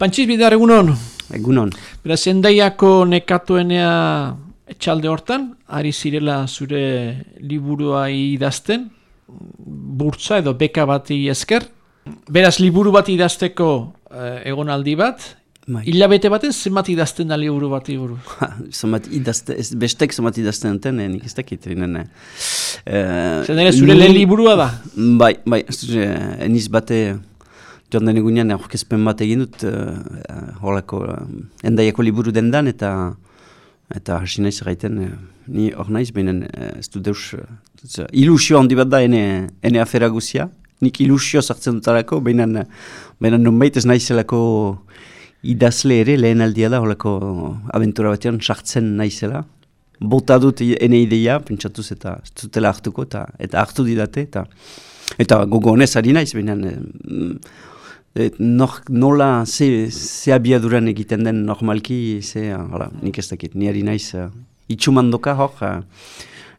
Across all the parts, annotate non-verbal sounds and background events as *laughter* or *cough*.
Pantxiz bidar egunon. Egunon. Beraz, endaiako nekatuenea etxalde hortan, ari zirela zure liburua idazten, burtsa edo beka bati esker. Beraz, liburu bat idazteko eh, egonaldi bat, Bai. hilabete baten zenbat idazten da liburu bati buru. *laughs* Zomat idazte, ez, bestek zomat idazten duten, eh, nik ez dakit. Nen, eh, Zer nire zure lehen liburua da. Bai, bai, eh, eniz bate, joan den egunean aurkezpen bat egin dut, uh, holako, uh, endaiako liburu dendan, eta eta hasi naiz gaiten, eh, ni hor naiz, behin ez dut deus, uh, ilusio handi bat da ene, ene afera guzia, nik ilusio sartzen dutarako, behin behin nunbait ez naizelako idazle ere lehen aldia da, holako abentura batean sartzen naizela, bota dut ene ideia, pentsatuz eta ez dutela hartuko, eta, eta hartu didate, eta eta gogo honez ari naiz, baina et, nor, nola ze, ze abiaduran egiten den normalki, ze, hala, nik ez dakit, ni ari naiz uh, itxumandoka hor, uh,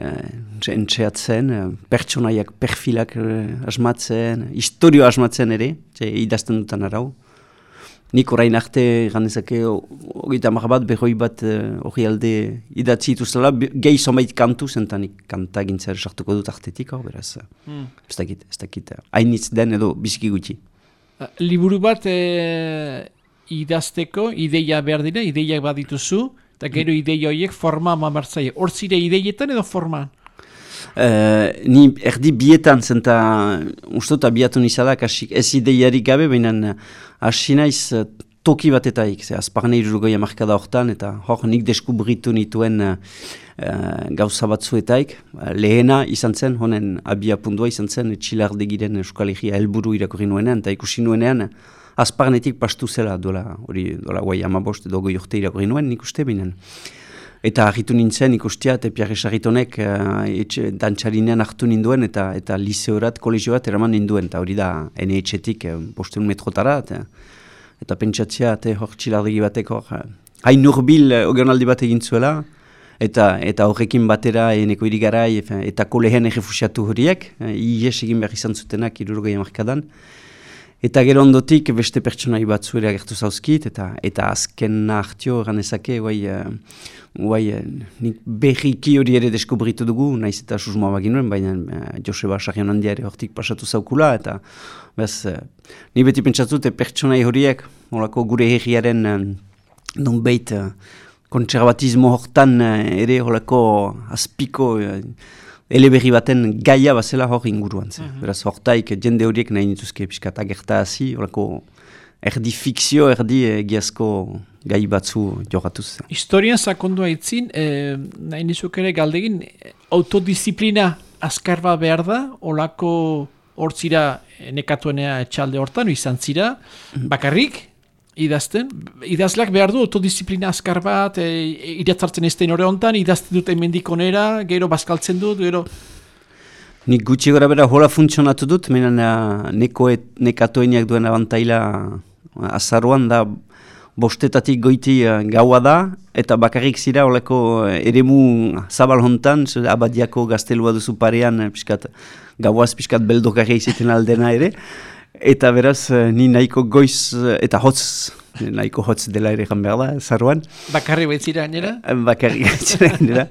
uh, entxeatzen, uh, pertsonaiak, perfilak uh, asmatzen, historio asmatzen ere, ze idazten dutan arau. Nik orain arte ganezake hogeita hamar bat, behoi bat uh, hori alde idatzi dituztela, be- gehi zonbait kantu zentanik kanta gintzera sartuko dut artetik, hor beraz. uh, Hmm. Ez dakit, ez dakit. uh, Hainitz den edo biziki gutxi. Eh, Liburu bat eh, idazteko ideia behar dira, ideiak badituzu, eta gero ideia horiek forma mamartzaile. Hor zire ideietan edo forman? Uh, ni erdi bietan zenta uste dut abiatu nizalak hasi- ez ideiarik gabe, baina hasi naiz toki batetaik, ze azparne irurgoi amarkada hortan, eta hor nik deskubritu nituen uh, gauza batzuetaik. Lehena izan zen, honen abia pundua izan zen, txilardegiren Euskal Herria helburu irakurri nuenean, eta ikusi nuenean, azparnetik pastu zela duela, hori duela guai amabost edo goi urte irakurri nuen, nik uste binen. Eta argitu nintzen ikustia, eta Pierre Sarritonek uh, etxe, dantxarinean hartu ninduen, eta eta liseorat, kolegioat eraman ninduen, eta hori da, ene etxetik, uh, bosteun metrotara, eta, eta pentsatzea, eta hor txilardegi bateko, hain urbil uh, ogeonaldi bat egin zuela, eta eta horrekin batera eneko irigarai, eta kolehen errefusiatu horiek, uh, ies egin behar izan zutenak irurgoi amarkadan, Eta gero ondotik beste pertsonai batzu ere agertu zauzkit, eta eta azken hartio ganezake, guai, uh, guai, uh, nik berriki hori ere deskubritu dugu, naiz eta susmoa baginuen, baina uh, Joseba Sarrion handia ere hortik pasatu zaukula, eta bez, uh, ni beti pentsatute pertsonai horiek, holako gure herriaren uh, nonbait uh, kontserbatismo hortan uh, ere holako azpiko uh, eleberri baten gaia bazela hor inguruan. zen. Beraz, hortaik jende horiek nahi nituzke pixkat agerta hazi, horako erdi fikzio, erdi egiazko gai batzu jogatuz. Historian sakondua itzin, eh, nahi nizuk ere galdegin, eh, autodisziplina azkar bat behar da, olako hortzira nekatuenea etxalde hortan, izan zira, bakarrik, idazten, idazleak behar du autodisziplina azkar bat, e, iratzartzen ez den hori hontan, idazten dut emendik onera, gero bazkaltzen dut, gero... Nik gutxi gora bera hola funtzionatu dut, menen uh, neko et, nekatoenak duen abantaila azaruan da bostetatik goiti uh, gaua da, eta bakarrik zira holako uh, eremu zabal hontan, abadiako gaztelua duzu parean, piskat, gauaz piskat beldokarri izaten aldena ere, eta beraz uh, ni nahiko goiz, uh, eta hotz, nahiko hotz dela ere jan behar da, zaruan, Bakarri baitzira gainera? Bakarrik gaitxera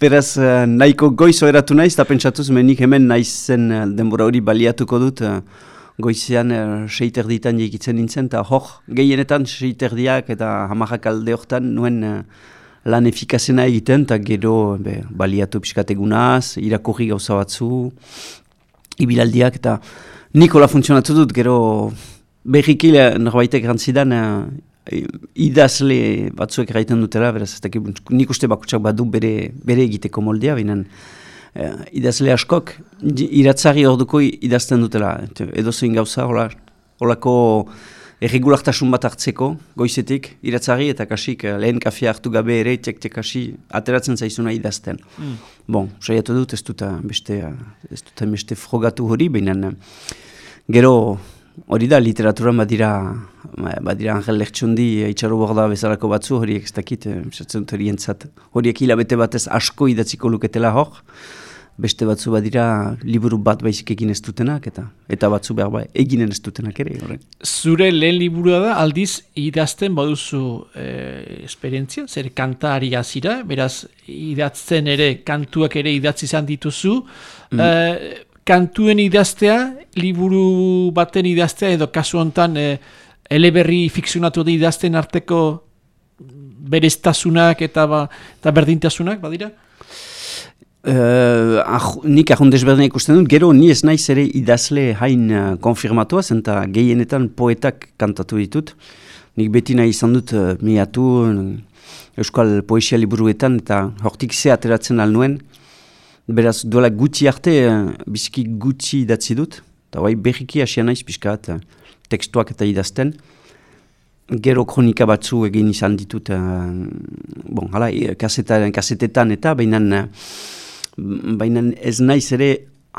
Beraz, uh, nahiko goizo eratu naiz, eta pentsatuz menik hemen naizen denbora hori baliatuko dut, goizean uh, seiterditan jekitzen nintzen, eta hor, gehienetan seiterdiak eta hamarrak alde hortan nuen lan efikazena egiten, eta gero be, baliatu pixkat egunaz, irakurri gauza batzu, ibilaldiak, eta nikola funtzionatu dut, gero berriki norbaitek rantzidan uh, idazle batzuek gaiten dutela, beraz, ez dakit, nik uste bakutsak badu bere, bere egiteko moldea, binen uh, idazle askok iratzari orduko idazten dutela, edo zein gauza, hola, holako erregulartasun bat hartzeko, goizetik, iratzari eta kasik eh, lehen kafea hartu gabe ere, tek tek hasi ateratzen zaizuna idazten. Mm. Bon, saiatu dut, ez dut beste, eh, ez dut beste frogatu hori, baina eh, gero hori da literaturan badira, ba- badira Angel Lertxundi itxaru borda bezalako batzu, horiek ez dakit, eh, horientzat, horiek hilabete batez asko idatziko luketela hor, beste batzu badira liburu bat baizik egin ez dutenak, eta eta batzu behar bai eginen ez dutenak ere. Horre. Zure lehen liburua da, aldiz idazten baduzu e, esperientzia, zer kantari azira, beraz idazten ere, kantuak ere idatzi izan dituzu, mm. e, kantuen idaztea, liburu baten idaztea, edo kasu honetan e, eleberri fikzionatu da idazten arteko bereztasunak eta, ba, eta berdintasunak, badira? Uh, ah, nik ahon desberdin ikusten dut, gero ni ez naiz ere idazle hain uh, konfirmatua, zenta gehienetan poetak kantatu ditut. Nik beti nahi izan dut uh, miatu euskal poesia liburuetan eta hortik ze ateratzen alnuen. Beraz, duela gutxi arte, uh, biziki gutxi idatzi dut. Eta bai, berriki hasia naiz pixkat uh, tekstuak eta idazten. Gero kronika batzu egin izan ditut, uh, bon, hala, kasetetan eta behinan... Uh, baina ez naiz ere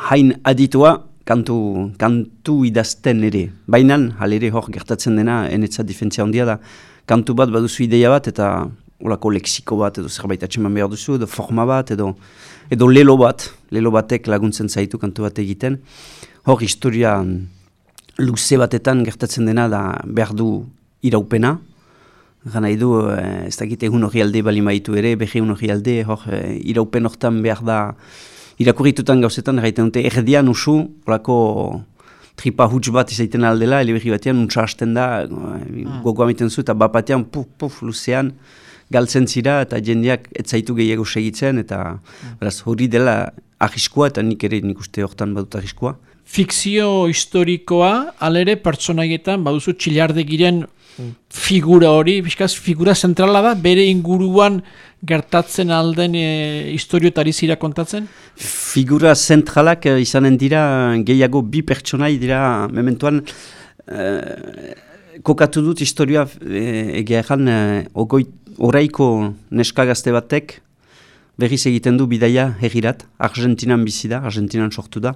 hain aditua kantu, kantu idazten ere. Baina, halere hor gertatzen dena, enetza difentzia handia da, kantu bat baduzu ideia bat, eta olako leksiko bat, edo zerbait atxeman behar duzu, edo forma bat, edo, edo lelo bat, lelo batek laguntzen zaitu kantu bat egiten. Hor historia luze batetan gertatzen dena da behar du iraupena, Gana edu, eh, ez dakit egun hori alde bali maitu ere, behi egun hori alde, hor, eh, iraupen hortan behar da, irakurritutan gauzetan, erraiten dute, erdian usu, horako tripa huts bat izaiten aldela, eleberri batean, untsa hasten da, ah. gogoa miten zu, eta bapatean, puf, puf, luzean, galtzen zira, eta jendeak etzaitu gehiago segitzen, eta beraz, hori dela ahiskua, eta nik ere nik uste hortan badut ahiskua. Fikzio historikoa, alere pertsonaietan, baduzu txilardegiren figura hori, bizkaz, figura zentrala da, bere inguruan gertatzen alden e, historiotari zira kontatzen? Figura zentralak e, izanen dira, gehiago bi pertsonai dira, mementuan, e, kokatu dut historioa e, egia egan, e, oraiko neskagazte batek, berriz egiten du bidaia hegirat, Argentinan bizi da, Argentinan sortu da,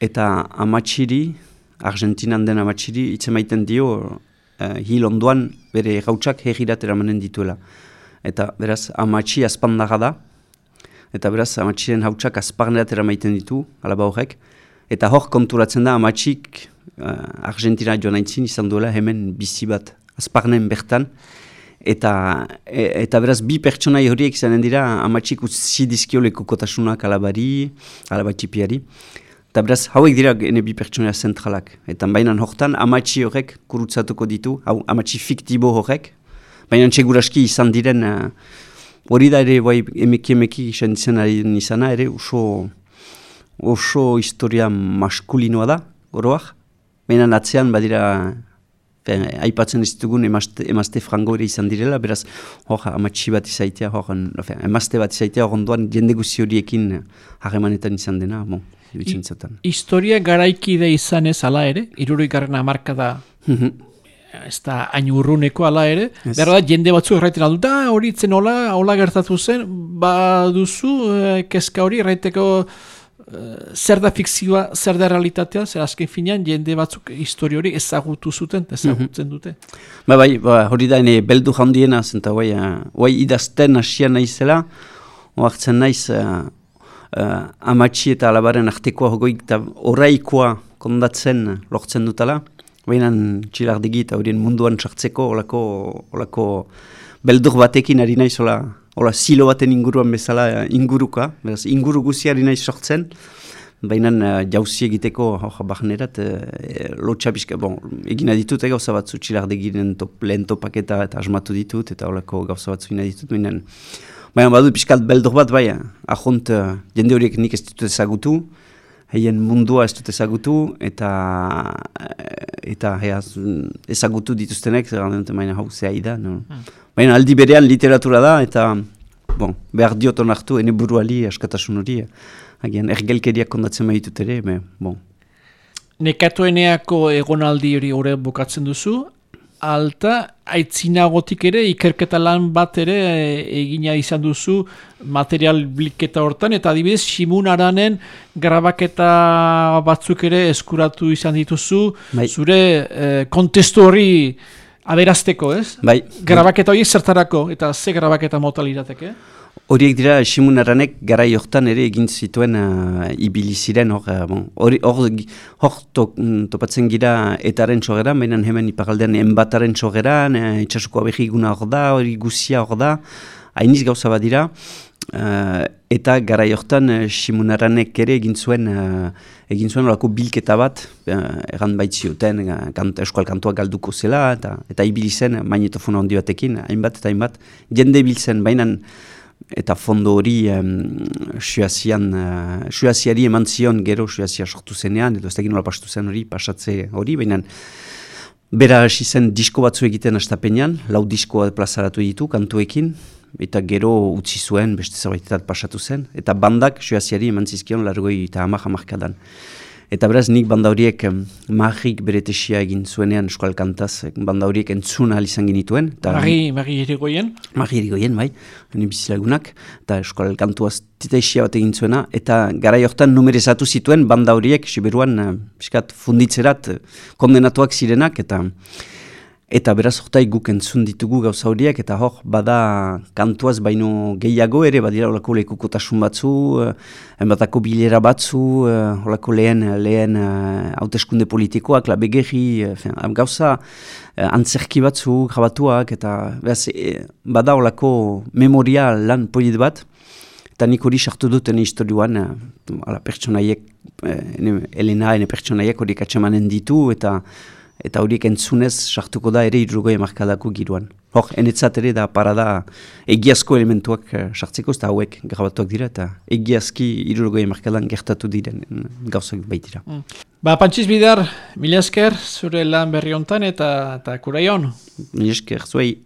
eta amatxiri, Argentinan den amatxiri, itzemaiten dio, uh, hil onduan bere gautsak hegirat eramanen dituela. Eta beraz, amatxi azpandaga da, eta beraz, amatxiren hautsak azparnerat eramaiten ditu, alaba horrek, eta hor konturatzen da amatxik uh, Argentina joan aintzin izan duela hemen bizi bat azparnen bertan, eta, e, eta beraz, bi pertsonai horiek izanen dira amatxik utzi dizkioleko kotasunak alabari, alabatxipiari, Eta beraz, hauek dira gene bi pertsonea zentralak. Eta baina hortan, amatxi horrek kurutzatuko ditu, hau amatxi fiktibo horrek. Baina txeguraski izan diren, uh, hori da ere, bai, emeki emeki izan dizen ari nizana, ere oso, oso historia maskulinoa da, goroak. Baina atzean badira, aipatzen ez dugun emazte, emazte frango ere izan direla, beraz, hor, amatxi bat izaitea, hor, emazte bat izaitea, hor ondoan jende guzi horiekin harremanetan izan dena, bon historia garaikide izan ez ala ere, irurik garen amarka da, mhm. ez da hain urruneko ala ere, yes. da jende batzu erraiten aldu, da hori zen hola, hola gertatu zen, ba duzu, eh, kezka hori erraiteko zer da fikzioa, zer da realitatea, zer azken finean jende batzuk histori hori ezagutu zuten, ezagutzen mm dute. Ba, bai, ba, hori da ene beldu jandiena, zenta bai, bai idazten hasian naizela, oartzen naiz, uh, amatxi eta alabaren artekoa hogoik eta oraikoa kondatzen lortzen dutala. Baina txilardegi eta horien munduan sartzeko olako, olako beldur batekin ari naiz ola, ola silo baten inguruan bezala inguruka, beraz inguru guzi ari naiz sortzen. Baina uh, jauzi egiteko oh, bahnerat, uh, lotxabiska, bon, egina ditut eh, gauza batzu txilardegiren top, lehen topaketa eta asmatu ditut, eta olako gauza batzu egina ditut, baina Baina badu pixkat beldur bat, bai, ahont uh, jende horiek nik ez dut ezagutu, heien mundua ez dut ezagutu, eta, eh, eta hea, ezagutu dituztenek, zer dut baina hau zehai da. No? Hmm. Baina aldi berean literatura da, eta bon, behar diot onartu, ene buruali askatasun hori, agian ergelkeriak kondatzen maitut ere, me, bon. Nekatueneako egonaldi hori hori bukatzen duzu, alta, aitzinagotik ere, ikerketa lan bat ere egina izan duzu material bliketa hortan, eta adibidez, Simun Aranen grabaketa batzuk ere eskuratu izan dituzu, bai. zure eh, kontestu hori aberazteko, ez? Bai. Grabaketa hori zertarako, eta ze grabaketa mota lirateke? Horiek dira, Simunaranek gara jortan ere egin zituen uh, ibili ziren, hor, uh, bon, hor, hor to, mm, topatzen gira etaren txogera, baina hemen ipagaldean enbataren txogera, uh, itxasuko abegiguna hor da, hori guzia hor da, hainiz gauza bat dira, uh, eta gara jortan uh, Simunaranek ere egin zuen, uh, egin zuen horako bilketa bat, uh, egan baitzioten, uh, kant, eskual kantua galduko zela, eta, eta ibili zen, magnetofona handi batekin, hainbat eta hainbat, jende biltzen, baina eta fondo hori um, suazian, uh, eman zion gero suazia sortu zenean, edo ez da ginola pastu zen hori, pasatze hori, baina bera hasi zen disko batzu egiten astapenean, lau diskoa plazaratu ditu kantuekin, eta gero utzi zuen beste zerbaitetat pasatu zen, eta bandak suaziari eman zizkion largoi eta hamak hamarkadan. Eta beraz, nik banda horiek magik bere tesia egin zuenean eskual kantaz, banda horiek entzuna alizan genituen. Magi, magi erigoien? Magi erigoien, bai, hini bizilagunak, eta eskual kantuaz tesia bat egin zuena, eta gara jortan numerezatu zituen banda horiek, siberuan, uh, funditzerat, kondenatuak zirenak, eta... Eta beraz hortai guk entzun ditugu gauza horiek, eta hor, bada kantuaz baino gehiago ere, badira horako lekukotasun batzu, eh, enbatako bilera batzu, eh, horako lehen, lehen eh, hauteskunde politikoak, la begeri, gauza antzerki batzu, jabatuak, eta beraz, bada horako memoria lan polit bat, eta nik hori sartu duten historioan, ala pertsonaiek, Elena, ene pertsonaiek hori katsemanen ditu, eta eta horiek entzunez sartuko da ere irrugoi markadako giroan. Hor, enetzat ere da parada egiazko elementuak eh, sartzeko, eta hauek grabatuak dira, eta egiazki irrugoi markadan gertatu diren gauzak baitira. Mm. Ba, Pantsiz Bidar, mila esker, zure lan berri hontan eta, eta kuraion. Mila esker, zuei.